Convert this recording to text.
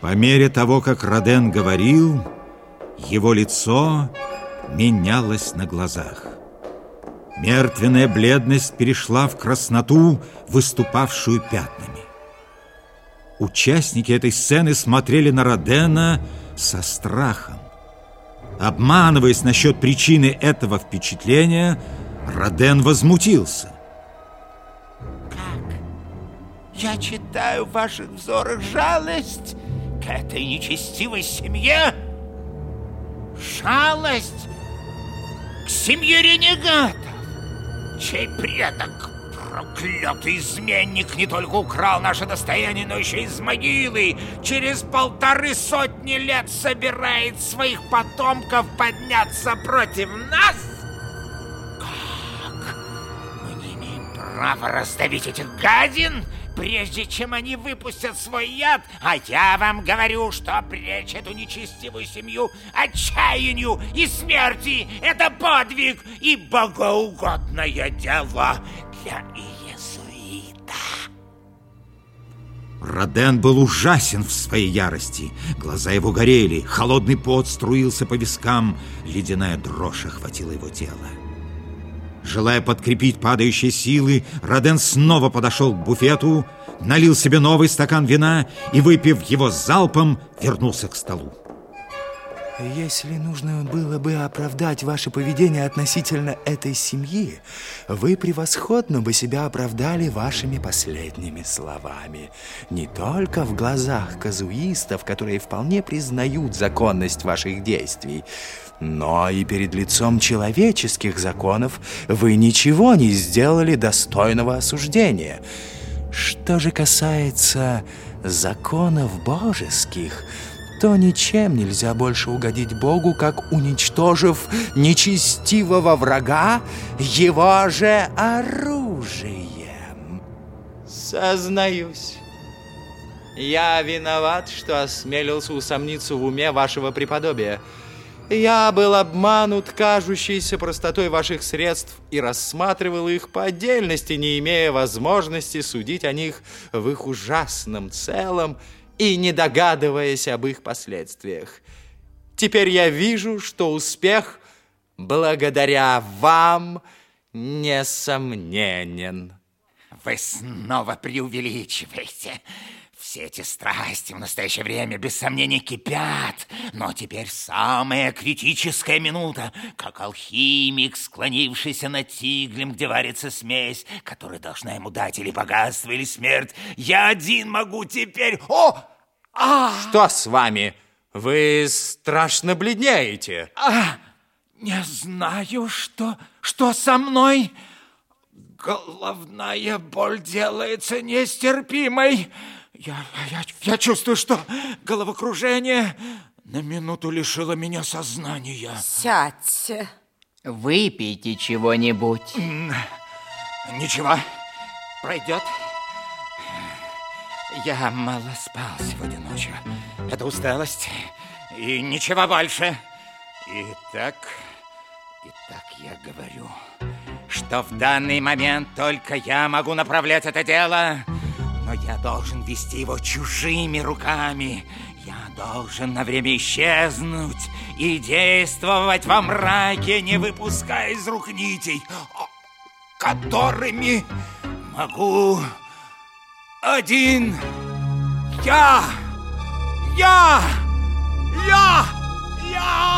По мере того, как Роден говорил, его лицо менялось на глазах. Мертвенная бледность перешла в красноту, выступавшую пятнами. Участники этой сцены смотрели на Родена со страхом. Обманываясь насчет причины этого впечатления, Роден возмутился. Как? Я читаю в ваших взорах жалость к этой нечестивой семье? Жалость к семье ренегатов, чей предок Проклятый изменник не только украл наше достояние, но еще из могилы. Через полторы сотни лет собирает своих потомков подняться против нас? Как? Мы не имеем права раздавить этих гадин, прежде чем они выпустят свой яд. А я вам говорю, что пречь эту нечестивую семью отчаянию и смерти — это подвиг и богоугодное дело для иезуита. Роден был ужасен в своей ярости. Глаза его горели, холодный пот струился по вискам, ледяная дрожь охватила его тело. Желая подкрепить падающие силы, Роден снова подошел к буфету, налил себе новый стакан вина и, выпив его залпом, вернулся к столу. Если нужно было бы оправдать ваше поведение относительно этой семьи, вы превосходно бы себя оправдали вашими последними словами. Не только в глазах казуистов, которые вполне признают законность ваших действий, но и перед лицом человеческих законов вы ничего не сделали достойного осуждения. Что же касается законов божеских – то ничем нельзя больше угодить Богу, как уничтожив нечестивого врага его же оружием. Сознаюсь, я виноват, что осмелился усомниться в уме вашего преподобия. Я был обманут кажущейся простотой ваших средств и рассматривал их по отдельности, не имея возможности судить о них в их ужасном целом и не догадываясь об их последствиях. Теперь я вижу, что успех благодаря вам несомненен. Вы снова преувеличиваете. Все эти страсти в настоящее время без сомнения кипят, но теперь самая критическая минута, как алхимик, склонившийся над тиглем, где варится смесь, которая должна ему дать или богатство, или смерть. Я один могу теперь... О! А! Что с вами? Вы страшно бледнеете. А! Не знаю, что, что со мной. Головная боль делается нестерпимой. Я, я, я чувствую, что головокружение на минуту лишило меня сознания. Сядьте. Выпейте чего-нибудь. Ничего, пройдет. Я мало спал сегодня ночью. Это усталость и ничего больше. Итак, итак я говорю, что в данный момент только я могу направлять это дело но я должен вести его чужими руками. Я должен на время исчезнуть и действовать во мраке, не выпуская из рук нитей, которыми могу один я! Я! Я! Я!